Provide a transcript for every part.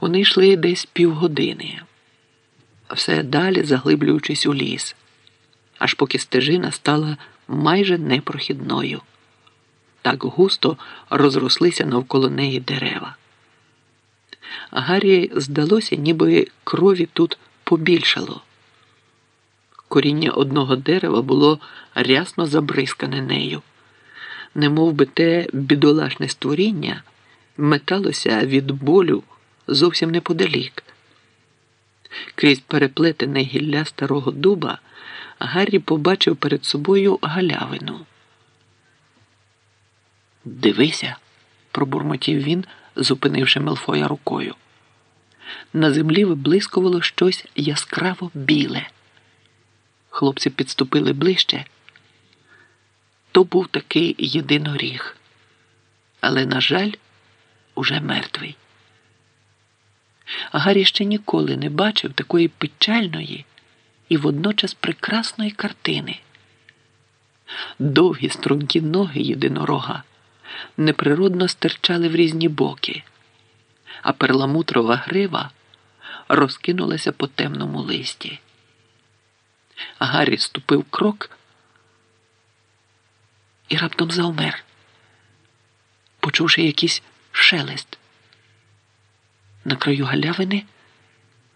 Вони йшли десь півгодини, все далі заглиблюючись у ліс, аж поки стежина стала майже непрохідною. Так густо розрослися навколо неї дерева. Гаррі здалося, ніби крові тут побільшало. Коріння одного дерева було рясно забризкане нею, немов би те бідолашне створіння металося від болю зовсім неподалік. Крізь переплетене гілля старого дуба Гаррі побачив перед собою галявину. Дивися, пробурмотів він, зупинивши Мелфоя рукою. На землі виблискувало щось яскраво біле. Хлопці підступили ближче. То був такий єдиноріг, але, на жаль, уже мертвий. Гаррі ще ніколи не бачив такої печальної і водночас прекрасної картини. Довгі стрункі ноги єдинорога неприродно стирчали в різні боки, а перламутрова грива розкинулася по темному листі. Гаррі ступив крок і раптом завмер, почувши якийсь шелест. На краю галявини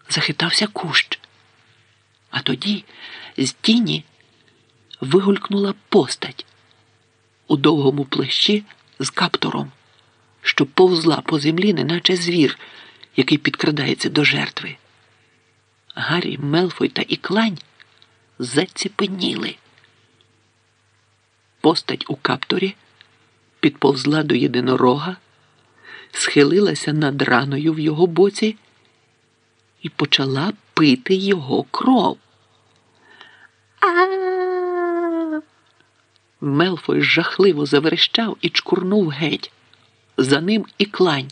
захитався кущ, а тоді з тіні вигулькнула постать у довгому плащі з каптуром, що повзла по землі, неначе звір, який підкрадається до жертви. Гаррі, Мелфой та Іклань заціпеніли. Постать у каптурі підповзла до єдинорога, схилилася над раною в його боці і почала пити його кров. А. Мелфой жахливо заверещав і чкурнув геть. За ним і клань.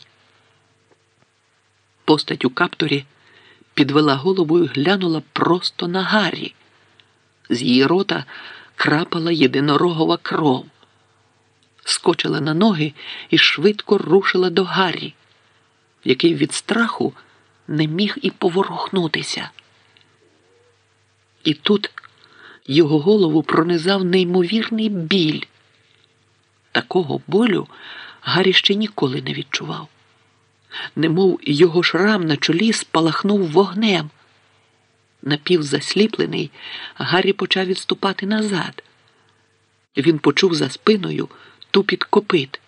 Постать у каптурі підвела голову і глянула просто на Гаррі. З її рота крапала єдинорогова кров, скочила на ноги і швидко рушила до Гаррі, який від страху не міг і поворухнутися. І тут його голову пронизав неймовірний біль. Такого болю Гаррі ще ніколи не відчував, немов його шрам на чолі спалахнув вогнем. Напівзасліплений, Гаррі почав відступати назад. Він почув за спиною тупіт копит,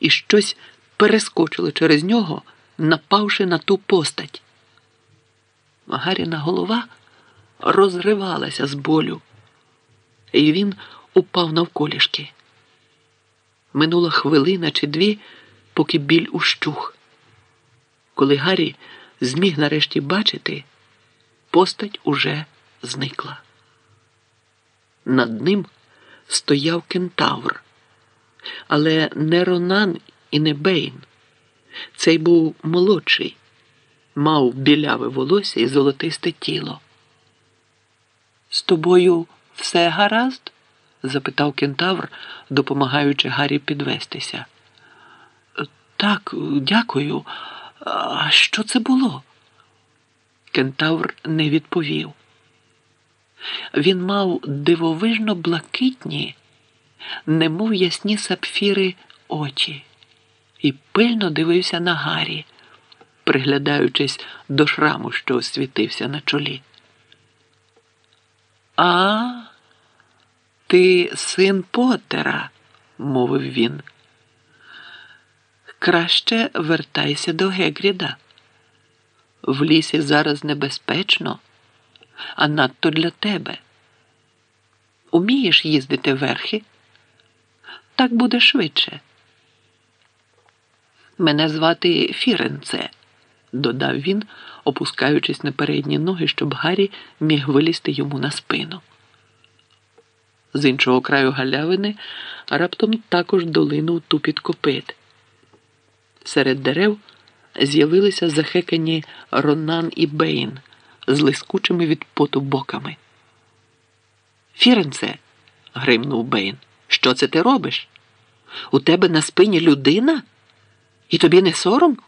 і щось перескочило через нього, напавши на ту постать. Гарріна голова розривалася з болю, і він упав навколішки. Минула хвилина чи дві, поки біль ущух. Коли Гаррі зміг нарешті бачити, постать уже зникла. Над ним стояв кентавр, але не Ронан і не Бейн. Цей був молодший, мав біляве волосся і золотисте тіло. З тобою все гаразд? запитав кентавр, допомагаючи Гаррі підвестися. Так, дякую. А що це було? Кентавр не відповів. Він мав дивовижно блакитні, немов ясні сапфіри очі, і пильно дивився на Гаррі, приглядаючись до шраму, що освітився на чолі. А, ти син Поттера», – мовив він. Краще вертайся до Гегріда. В лісі зараз небезпечно, а надто для тебе. Умієш їздити верхи? Так буде швидше. Мене звати Фіренце, додав він, опускаючись на передні ноги, щоб Гаррі міг вилізти йому на спину. З іншого краю галявини раптом також долинув тупіт копит. Серед дерев з'явилися захекані Ронан і Бейн з лискучими від поту боками. Фіренце, гримнув Бейн, що це ти робиш? У тебе на спині людина? І тобі не сором?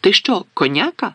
Ти що, коняка?